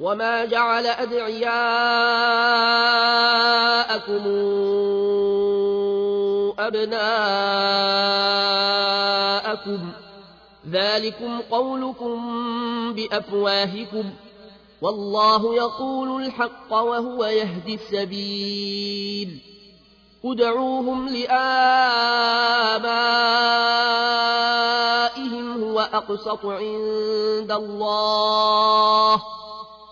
وما جعل أدعياءكم أبناءكم ذلكم قولكم بأفواهكم والله يقول الحق وهو يهدي السبيل ادعوهم لآبائهم هو أقسط عند الله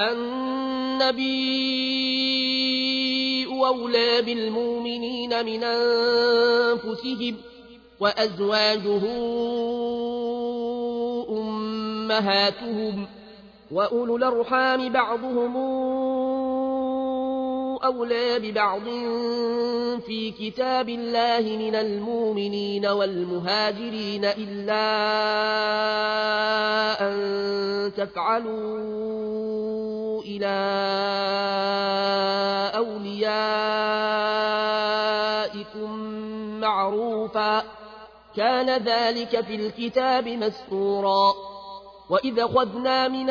النبي أولى بالمؤمنين من أنفسهم وأزواجه أمهاتهم وأولو الأرحام بعضهم أولى ببعض في كتاب الله من المؤمنين والمهاجرين إلا أن تفعلوا إلى أوليائكم معروفا. كان ذلك في الكتاب مسطورا. وإذا خذنا من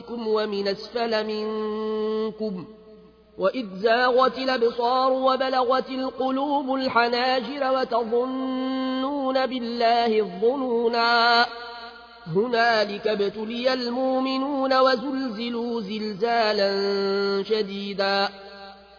فوقكم ومن أسفل منكم وإذ زاغت الأبصار وبلغت القلوب الحناجر وتظنون بالله الظنونا هنالك ابتلي المؤمنون وزلزلوا زلزالا شديدا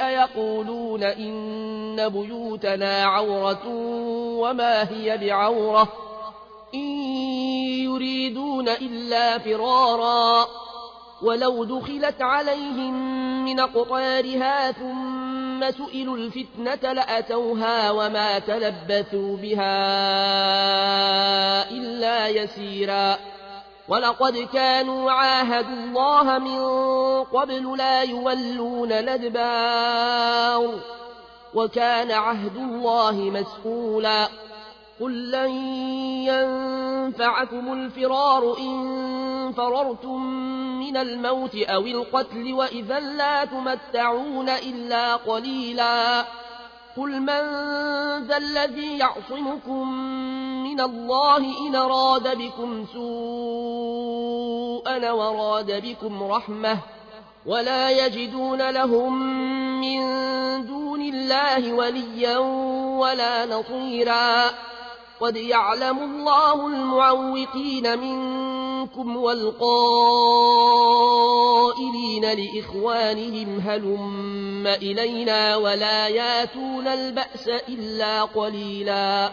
يقولون إن بيوتنا عورة وما هي بعورة إن يريدون إلا فرارا ولو دخلت عليهم من قطارها ثم سئلوا الفتنة لأتوها وما تلبثوا بها إلا يسيرا ولقد كانوا عاهدوا الله من قبل لا يولون الادبار وكان عهد الله مسئولا قل لن ينفعكم الفرار إن فررتم من الموت أو القتل وإذا لا تمتعون إلا قليلا قل من ذا الذي يعصمكم من الله إن راد بكم سوءا وراد بكم رحمة ولا يجدون لهم من دون الله وليا ولا نصيرا قد يعلم الله المعوقين منكم والقائلين لإخوانهم هلم إلينا ولا ياتون البأس إلا قليلا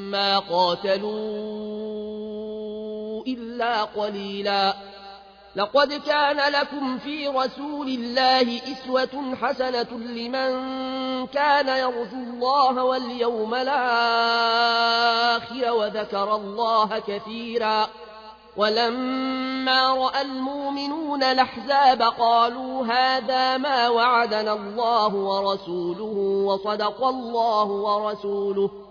ما قاتلوا إلا قليلا. لقد كان لكم في رسول الله إسوة حسنة لمن كان يرجو الله واليوم الآخر وذكر الله كثيرا. ولما رأى المؤمنون الأحزاب قالوا هذا ما وعدنا الله ورسوله وصدق الله ورسوله.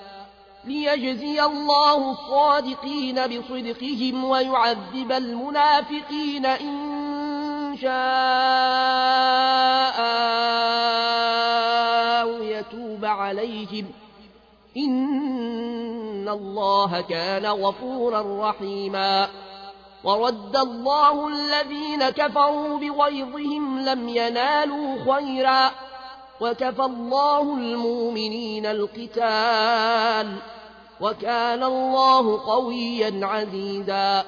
ليجزي الله الصادقين بصدقهم ويعذب المنافقين إن شاء أو يتوب عليهم. إن الله كان غفورا رحيما. ورد الله الذين كفروا بغيظهم لم ينالوا خيرا. وكفى الله المؤمنين القتال وكان الله قويا عزيزا.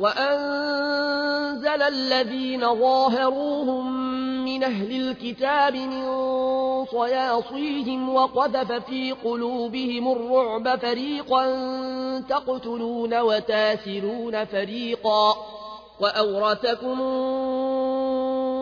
وأنزل الذين ظاهروهم من أهل الكتاب من صياصيهم وقذف في قلوبهم الرعب فريقا تقتلون وتاسرون فريقا. وأورثكم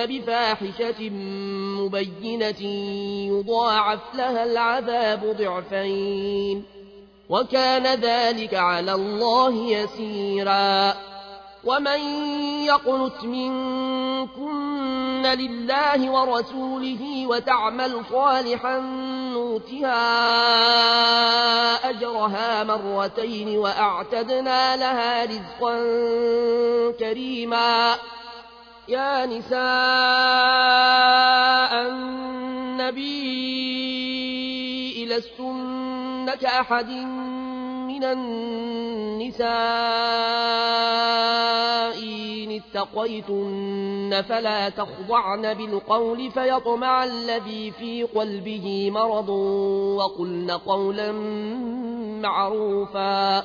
منكن بفاحشة مبينة يضاعف لها العذاب ضعفين وكان ذلك على الله يسيرا. ومن يقنت منكن لله ورسوله وتعمل صالحا نور نؤتها أجرها مرتين وأعتدنا لها رزقا كريما. يا نساء النبي لستن كأحد من النساء إن اتقيتن فلا تخضعن بالقول فيطمع الذي في قلبه مرض وقلن قولا معروفا.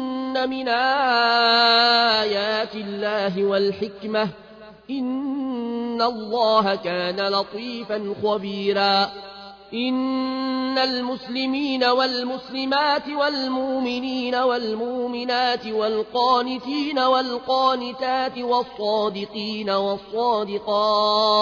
من آيات الله والحكمة إن الله كان لطيفا خبيرا إن المسلمين والمسلمات والمؤمنين والمؤمنات والقانتين والقانتات والصادقين والصادقات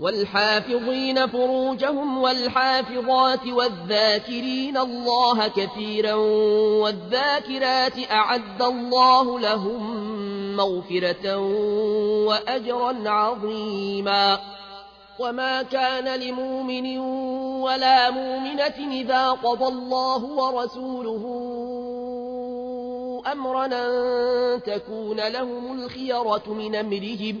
والحافظين فروجهم والحافظات والذاكرين الله كثيرا والذاكرات أعد الله لهم مغفرة وأجرا عظيما. وما كان لمؤمن ولا مؤمنة إذا قضى الله ورسوله أمرا تكون لهم الخيرة من أمرهم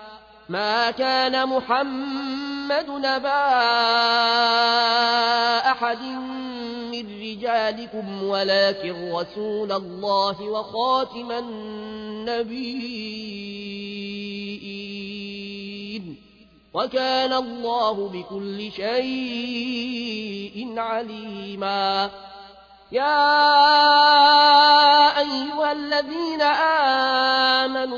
ما كان محمد نبا أحد من رجالكم ولكن رسول الله وخاتم النبيين. وكان الله بكل شيء عليما. يا أيها الذين آمنوا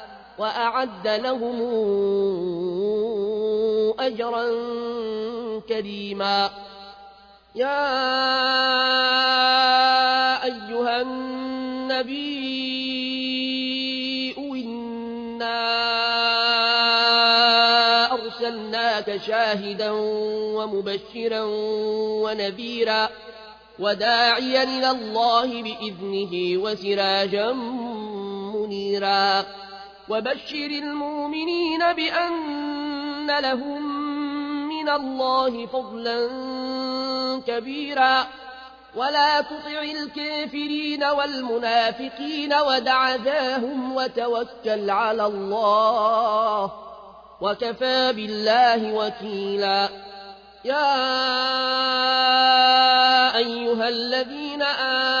وأعد لهم أجرا كريما. يا أيها النبي إنا أرسلناك شاهدا ومبشرا ونذيرا وداعيا إلى الله بإذنه وسراجا منيرا. وبشر المؤمنين بأن لهم من الله فضلا كبيرا. ولا تطع الكافرين والمنافقين ودع ذاهم وتوكل على الله وكفى بالله وكيلا. يا أيها الذين آمنوا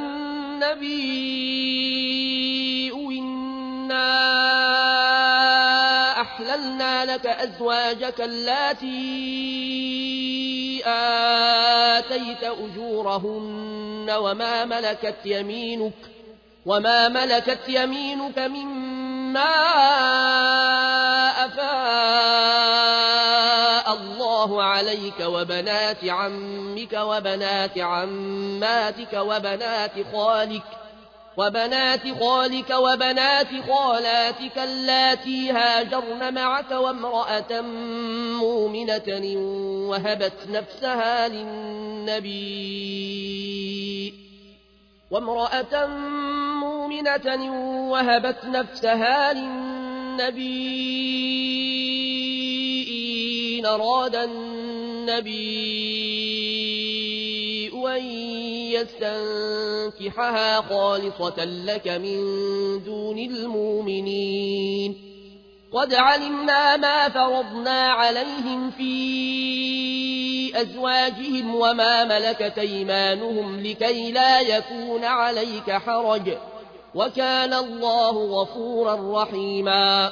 النبي إنا أحللنا لك أزواجك اللاتي آتيت أجورهن وما ملكت يمينك وما ملكت يمينك مما أفاء الله عليك وبنات عمك وبنات عماتك وبنات خالك وبنات خالك وبنات خالاتك اللاتي هاجرن معك وامرأة مؤمنة وهبت نفسها للنبي وامرأة مؤمنة وهبت نفسها للنبي إن أراد النبي أن يستنكحها خالصة لك من دون المؤمنين. قد علمنا ما فرضنا عليهم في أزواجهم وما ملكت أيمانهم لكي لا يكون عليك حرج. وكان الله غفورا رحيما.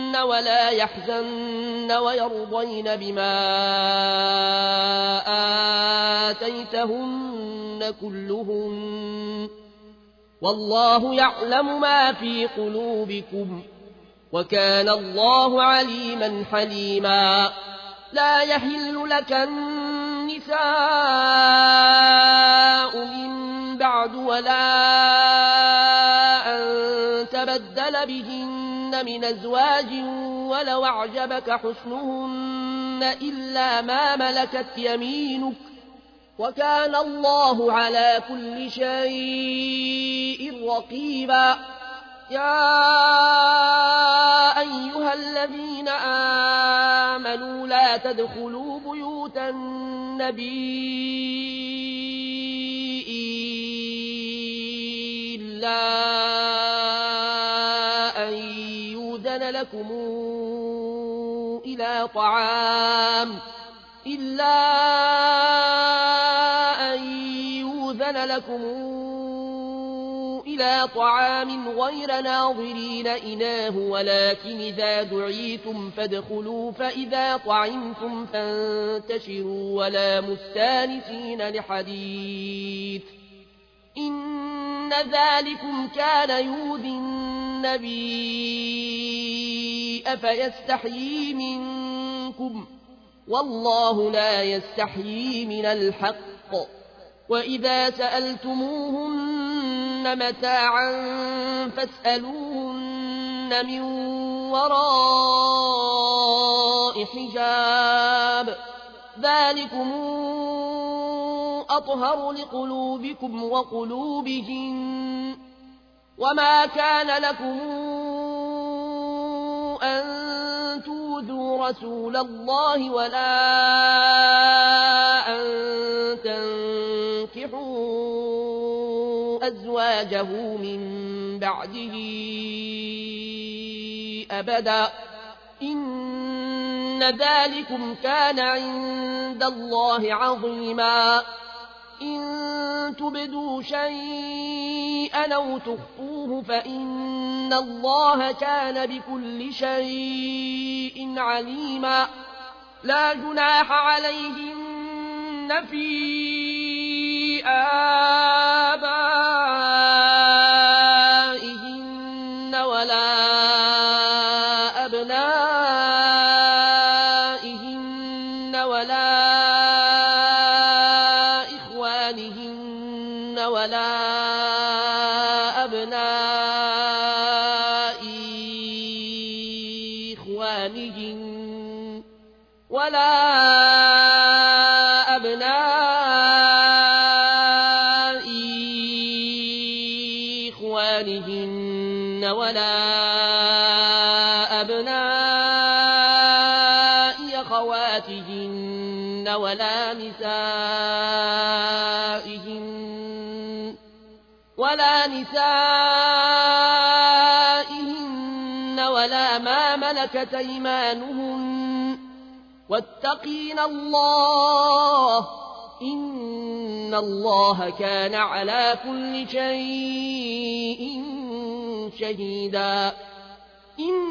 ولا يحزن ويرضين بما آتيتهن كلهن. والله يعلم ما في قلوبكم وكان الله عليما حليما. لا يهل لك النساء من بعد ولا من أزواج ولو أعجبك حسنهن إلا ما ملكت يمينك وكان الله على كل شيء رقيبا. يا أيها الذين آمنوا لا تدخلوا بيوت النبي إلا لكم إلى طعام إلا أن يوذن لكم إلى طعام غير ناظرين إناه ولكن إذا دعيتم فادخلوا فإذا طعمتم فانتشروا ولا مستانسين لحديث. إن ذلكم كان يوذي النبي أفيستحيي منكم والله لا يستحيي من الحق وإذا سألتموهن متاعا فاسألوهن من وراء حجاب ذلكم أطهر لقلوبكم وقلوبهم وما كان لكم أن توذوا رسول الله ولا أن تنكحوا أزواجه من بعده أبدا إن ذلكم كان عند الله عظيما إن تبدوا شيئا أو تخفوه فإن الله كان بكل شيء عليما. لا جناح عليهن في آبائهن أخواتهن ولا نسائهن ولا نسائهن ولا ما ملكت أيمانهن واتقين الله إن الله كان على كل شيء شهيدا إن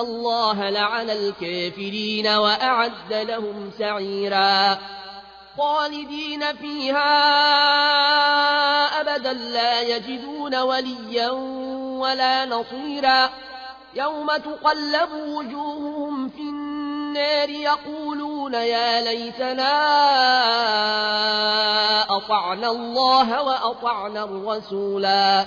الله لعن الكافرين وأعد لهم سعيرا خالدين فيها أبدا لا يجدون وليا ولا نصيرا يوم تقلب وجوههم في النار يقولون يا ليتنا أطعنا الله وأطعنا الرسولا